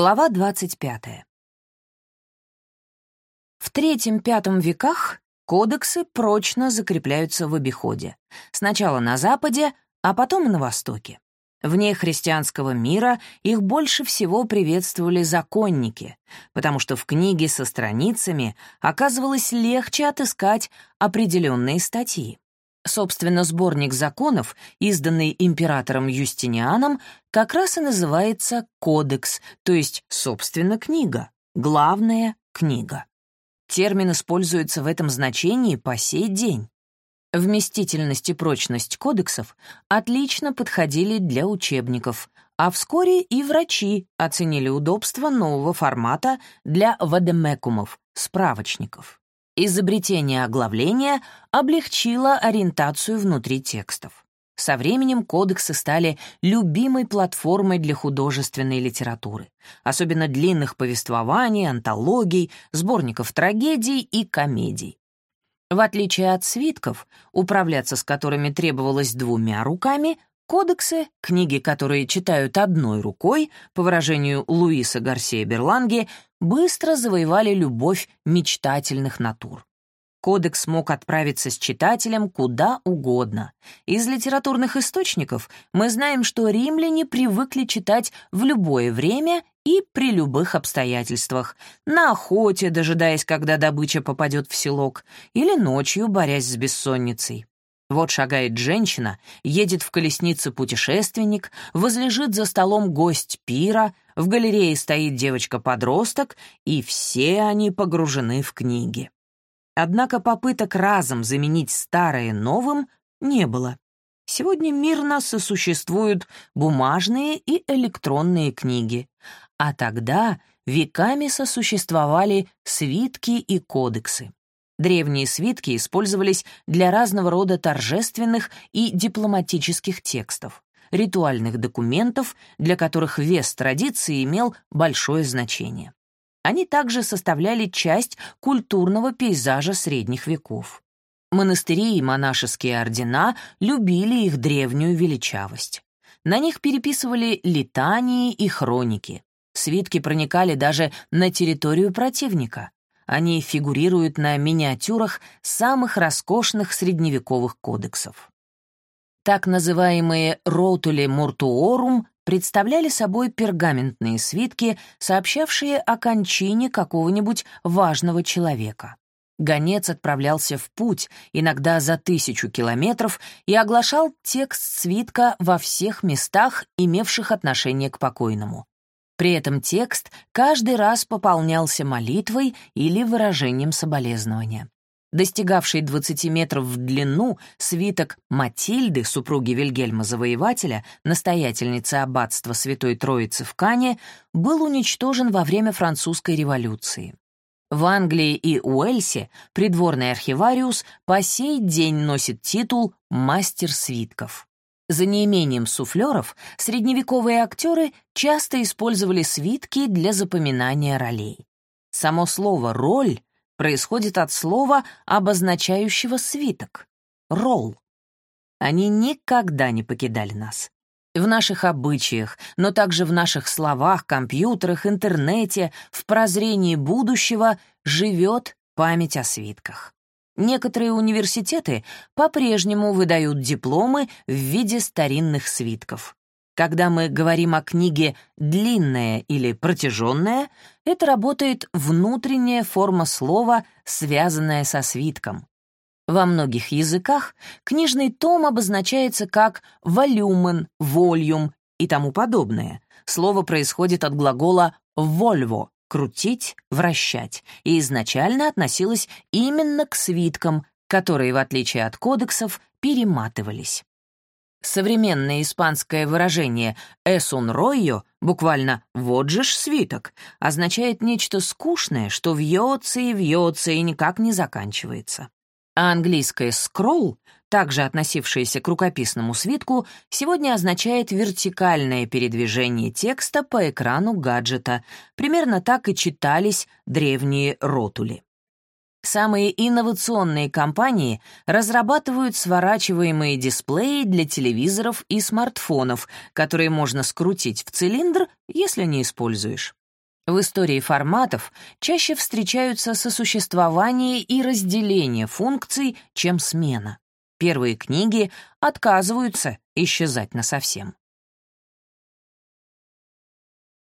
Глава 25. В III-V веках кодексы прочно закрепляются в обиходе. Сначала на Западе, а потом на Востоке. Вне христианского мира их больше всего приветствовали законники, потому что в книге со страницами оказывалось легче отыскать определенные статьи. Собственно, сборник законов, изданный императором Юстинианом, как раз и называется «кодекс», то есть, собственно, книга, главная книга. Термин используется в этом значении по сей день. Вместительность и прочность кодексов отлично подходили для учебников, а вскоре и врачи оценили удобство нового формата для вадемекумов, справочников. Изобретение оглавления облегчило ориентацию внутри текстов. Со временем кодексы стали любимой платформой для художественной литературы, особенно длинных повествований, антологий, сборников трагедий и комедий. В отличие от свитков, управляться с которыми требовалось двумя руками, кодексы, книги, которые читают одной рукой, по выражению Луиса Гарсия Берланге, быстро завоевали любовь мечтательных натур. Кодекс мог отправиться с читателем куда угодно. Из литературных источников мы знаем, что римляне привыкли читать в любое время и при любых обстоятельствах, на охоте, дожидаясь, когда добыча попадет в селок, или ночью, борясь с бессонницей. Вот шагает женщина, едет в колеснице путешественник, возлежит за столом гость пира, в галерее стоит девочка-подросток, и все они погружены в книги. Однако попыток разом заменить старое новым не было. Сегодня мирно сосуществуют бумажные и электронные книги, а тогда веками сосуществовали свитки и кодексы. Древние свитки использовались для разного рода торжественных и дипломатических текстов, ритуальных документов, для которых вес традиции имел большое значение. Они также составляли часть культурного пейзажа средних веков. Монастыри и монашеские ордена любили их древнюю величавость. На них переписывали летании и хроники. Свитки проникали даже на территорию противника. Они фигурируют на миниатюрах самых роскошных средневековых кодексов. Так называемые «ротули муртуорум» представляли собой пергаментные свитки, сообщавшие о кончине какого-нибудь важного человека. Гонец отправлялся в путь, иногда за тысячу километров, и оглашал текст свитка во всех местах, имевших отношение к покойному. При этом текст каждый раз пополнялся молитвой или выражением соболезнования. Достигавший 20 метров в длину, свиток Матильды, супруги Вильгельма Завоевателя, настоятельницы аббатства Святой Троицы в Кане, был уничтожен во время французской революции. В Англии и Уэльсе придворный архивариус по сей день носит титул «мастер свитков». За неимением суфлеров средневековые актеры часто использовали свитки для запоминания ролей. Само слово «роль» происходит от слова, обозначающего свиток — ролл. Они никогда не покидали нас. В наших обычаях, но также в наших словах, компьютерах, интернете, в прозрении будущего живет память о свитках. Некоторые университеты по-прежнему выдают дипломы в виде старинных свитков. Когда мы говорим о книге «длинная» или «протяженная», это работает внутренняя форма слова, связанная со свитком. Во многих языках книжный том обозначается как «волюмен», «вольюм» и тому подобное. Слово происходит от глагола «вольво» крутить, вращать, и изначально относилась именно к свиткам, которые, в отличие от кодексов, перематывались. Современное испанское выражение «эсун ройо», буквально «вот же ж свиток», означает нечто скучное, что вьется и вьется и никак не заканчивается. А английское «скролл», также относившееся к рукописному свитку, сегодня означает вертикальное передвижение текста по экрану гаджета. Примерно так и читались древние ротули. Самые инновационные компании разрабатывают сворачиваемые дисплеи для телевизоров и смартфонов, которые можно скрутить в цилиндр, если не используешь. В истории форматов чаще встречаются сосуществование и разделение функций, чем смена. Первые книги отказываются исчезать насовсем.